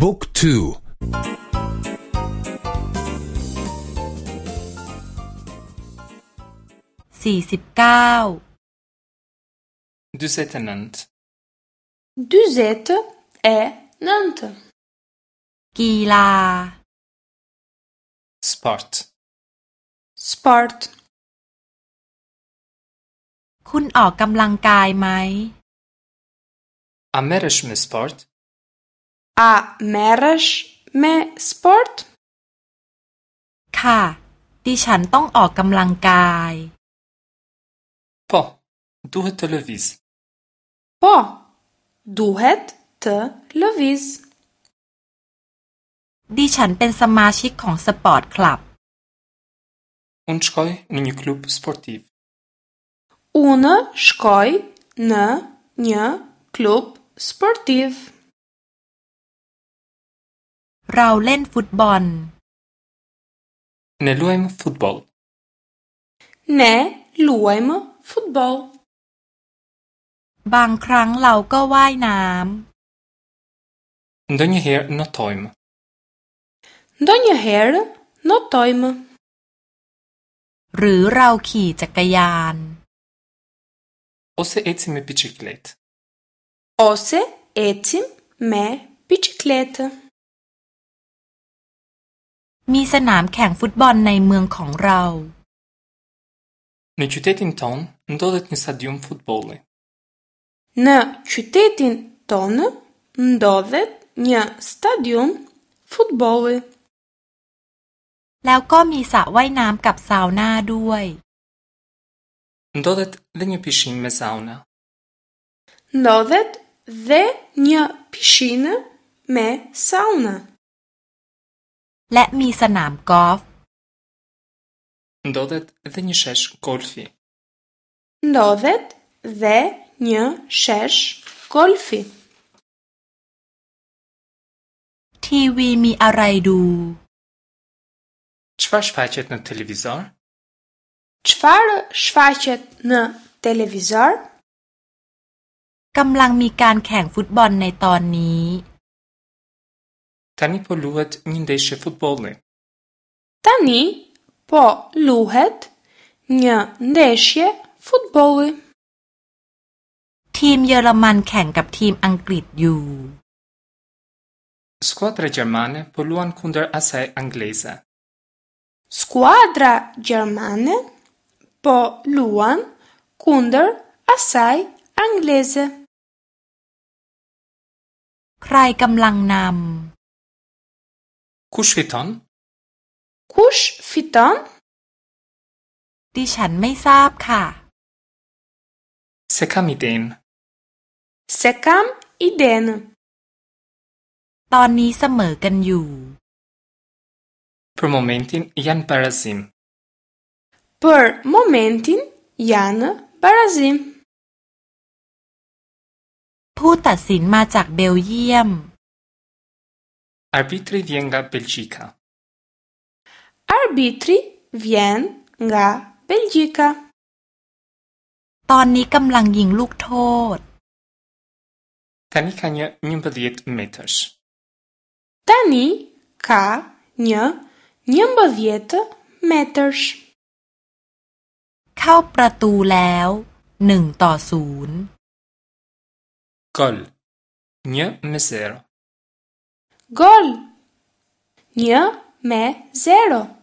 บุ๊กทูสี่สิบเก้าดูเซตนันต์ดูเซตเอนันต์กีฬาสปอร์ตสปอร์ตคุณออกกำลังกายไหมอเมริชมสปอร์ต A merresh me sport? Ka, di chan tong ok gamlang kai. Po, duhet të lëviz. Po, duhet të lëviz. Di chan pen samashik kong sport club. Un shkoj në një klub sportiv. Un shkoj në një klub sportiv. เราเล่นฟุตบอลเนลุยมฟุตบอลเนลุยมฟุตบอล บางครั้งเราก็ว่ายน้ำดอนยเฮร์นอตอยมดอนยเฮร์นอตอยมหรือเราขี่จักรยานโอเซเอติมเมปิชิกเลตโอเซเอติมเมปิชิกเลตมีสนามแข่งฟุตบอลในเมืองของเรา n น qytetin t o ง ndodhet një stadium f u t b ในชุ Në qytetin ton ndodhet një stadium f แล้วก็มีสระว่ายน้ำกับซาวน่าด้วย Ndodhet dhe një p i s เมซาวน่า u n a Ndodhet dhe një pishinë m Let me sanam golf. Ndodhet dhe një shesh golfi. Ndodhet dhe një shesh golfi. TV mi arai du. Çfarë shfaqet në televizor? Çfarë shfaqet në televizor? Kam lang mi kan kheng futbol nei ton nii. Tani po luhet një ndeshje futbolli. Tani po luhet një ndeshje futbolli. Tim Gjerman kënd kap tim Angrit ju. Skuadra Gjermane po luan kunder asaj Angleze. Skuadra Gjermane po luan kunder asaj Angleze. Kraj kam lang nam. คุชฟิตันคุชฟิตันดิฉันไม่ทราบค่ะ เซคามิเดน เซคามิีเดน ตอนนี้เสมอกันอยู่ Per momentin jan parazim Per momentin jan parazim ผู้ตัดสินมาจากเบลเยียม Arbitri vjen nga Belgjika. Arbitri vjen nga Belgjika. Tani kam lang ying luk Tani ka një 11 metrësh. Tani ka një 11 metrësh. Kao pratu leo, 1 to 0. Kol 1 me 0. Gol 1 me 0